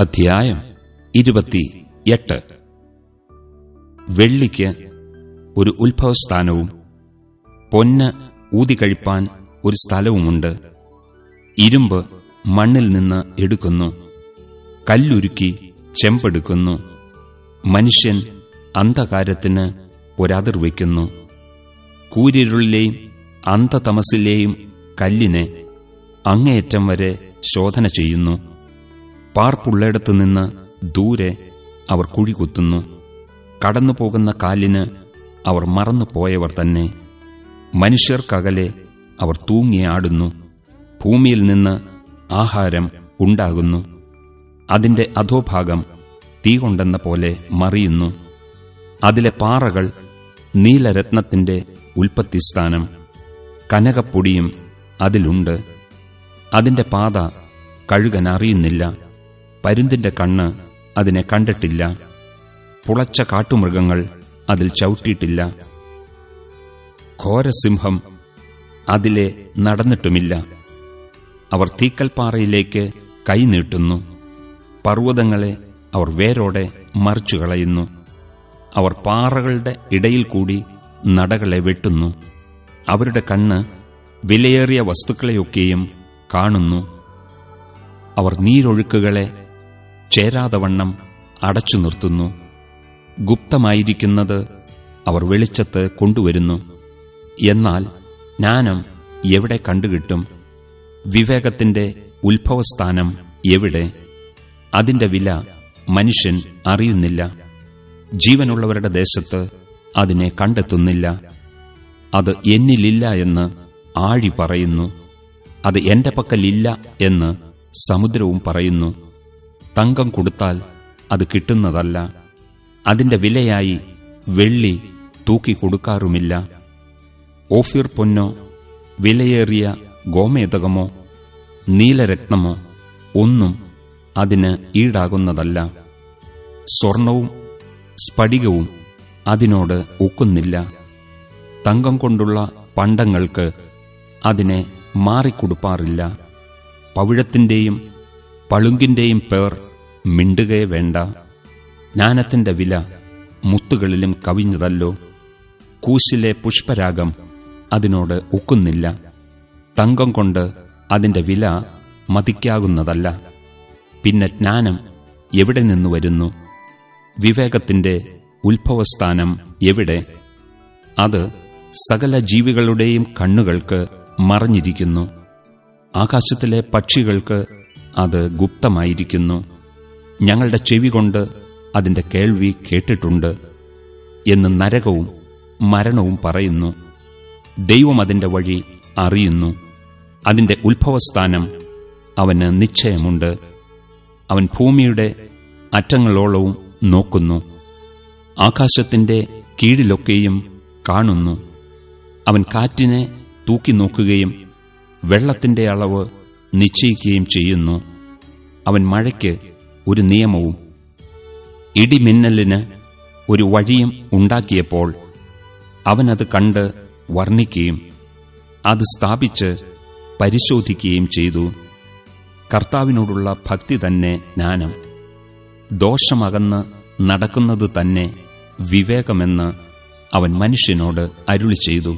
അധ്യായം ഇരുപത്തി എട്ട് വെള്ളിക്ക് ഒരു ഉത്ഭവസ്ഥാനവും പൊന്ന് ഊതിക്കഴിപ്പാൻ ഒരു സ്ഥലവുമുണ്ട്. ഇരുമ്പ് മണ്ണിൽ നിന്ന് എടുക്കുന്നു. കല്ലുരുക്കി ചെമ്പെടുക്കുന്നു. മനുഷ്യൻ അന്ധകാരത്തിന് ഒരതിർ വയ്ക്കുന്നു കൂരിരുളിലെയും അന്ധതമസിലെയും കല്ലിനെ അങ്ങേയറ്റം വരെ ശോധന ചെയ്യുന്നു. പാർപ്പുള്ളിടത്തു നിന്ന് ദൂരെ അവർ കുഴി കുത്തുന്നു. കടന്നുപോകുന്ന കാലിന് അവർ മറന്നുപോയവർ തന്നെ. മനുഷ്യർക്കകലെ അവർ തൂങ്ങിയാടുന്നു ഭൂമിയിൽ നിന്ന് ആഹാരം ഉണ്ടാകുന്നു. അതിന്റെ അധോഭാഗം തീ കൊണ്ടെന്ന പോലെ മറിയുന്നു. അതിലെ പാറകൾ നീലരത്നത്തിന്റെ ഉൽപ്പത്തിസ്ഥാനം. കനകപ്പൊടിയും അതിലുണ്ട്. അതിന്റെ പാത കഴുകൻ അറിയുന്നില്ല. പരുന്തിന്റെ കണ്ണ് അതിനെ കണ്ടിട്ടില്ല. പുളച്ച കാട്ടുമൃഗങ്ങൾ അതിൽ ചവിട്ടിയിട്ടില്ല. ഘോരസിംഹം അതിലെ നടന്നിട്ടുമില്ല. അവർ തീക്കൽപ്പാറയിലേക്ക് കൈനീട്ടുന്നു പർവതങ്ങളെ അവർ വേരോടെ മറിച്ചു കളയുന്നു അവർ പാറകളുടെ ഇടയിൽ കൂടി നടകളെ വെട്ടുന്നു. അവരുടെ കണ്ണ് വിലയേറിയ വസ്തുക്കളെയൊക്കെയും കാണുന്നു. അവർ നീരൊഴുക്കുകളെ ചേരാതവണ്ണം അടച്ചു നിർത്തുന്നു. ഗുപ്തമായിരിക്കുന്നത് അവർ വെളിച്ചത്ത് കൊണ്ടുവരുന്നു. എന്നാൽ ജ്ഞാനം എവിടെ കണ്ടുകിട്ടും? വിവേകത്തിന്റെ ഉത്ഭവസ്ഥാനം എവിടെ? അതിന്റെ വില മനുഷ്യൻ അറിയുന്നില്ല. ജീവനുള്ളവരുടെ ദേശത്ത് അതിനെ കണ്ടെത്തുന്നില്ല. അത് എന്നിലില്ല എന്ന് ആഴി പറയുന്നു. അത് എന്റെ പക്കലില്ല എന്ന് സമുദ്രവും പറയുന്നു. തങ്കം കൊടുത്താൽ അത് കിട്ടുന്നതല്ല. അതിന്റെ വിലയായി വെള്ളി തൂക്കിക്കൊടുക്കാറുമില്ല ഓഫിർ പൊന്നോ വിലയേറിയ ഗോമേതകമോ നീലരത്നമോ ഒന്നും അതിന് ഈടാകുന്നതല്ല. സ്വർണവും സ്ഫടികവും അതിനോട് ഒക്കുന്നില്ല. തങ്കം കൊണ്ടുള്ള പണ്ടങ്ങൾക്ക് അതിനെ മാറിക്കൊടുപ്പാറില്ല. പവിഴത്തിന്റെയും പളുങ്കിന്റെയും പേർ മിണ്ടുകയെ വേണ്ട. ജ്ഞാനത്തിന്റെ വില മുത്തുകളിലും കവിഞ്ഞതല്ലോ. കൂശിലെ പുഷ്പരാഗം അതിനോട് ഒക്കുന്നില്ല തങ്കം കൊണ്ട് അതിന്റെ വില മതിക്കാകുന്നതല്ല. പിന്നെ ജ്ഞാനം എവിടെ നിന്ന് വരുന്നു? വിവേകത്തിന്റെ ഉത്ഭവസ്ഥാനം എവിടെ? അത് സകല ജീവികളുടെയും കണ്ണുകൾക്ക് മറഞ്ഞിരിക്കുന്നു. ആകാശത്തിലെ പക്ഷികൾക്ക് അത് ഗുപ്തമായിരിക്കുന്നു. ഞങ്ങളുടെ ചെവി കൊണ്ട് അതിന്റെ കേൾവി കേട്ടിട്ടുണ്ട് എന്ന് നരകവും മരണവും പറയുന്നു. ദൈവം അതിന്റെ വഴി അറിയുന്നു. അതിന്റെ ഉത്ഭവസ്ഥാനം അവന് നിശ്ചയമുണ്ട്. അവൻ ഭൂമിയുടെ അറ്റങ്ങളോളവും നോക്കുന്നു. ആകാശത്തിന്റെ കീഴിലൊക്കെയും കാണുന്നു. അവൻ കാറ്റിനെ തൂക്കി നോക്കുകയും വെള്ളത്തിന്റെ അളവ് നിശ്ചയിക്കുകയും ചെയ്യുന്നു. അവൻ മഴയ്ക്ക് ഒരു നിയമവും ഇടിമിന്നലിന് ഒരു വഴിയും ഉണ്ടാക്കിയപ്പോൾ അവനത് കണ്ട് വർണിക്കുകയും അത് സ്ഥാപിച്ച് പരിശോധിക്കുകയും ചെയ്തു. കർത്താവിനോടുള്ള ഭക്തി തന്നെ ജ്ഞാനം. ദോഷമകന്ന് നടക്കുന്നത് തന്നെ വിവേകമെന്ന് അവൻ മനുഷ്യനോട് അരുളി ചെയ്തു.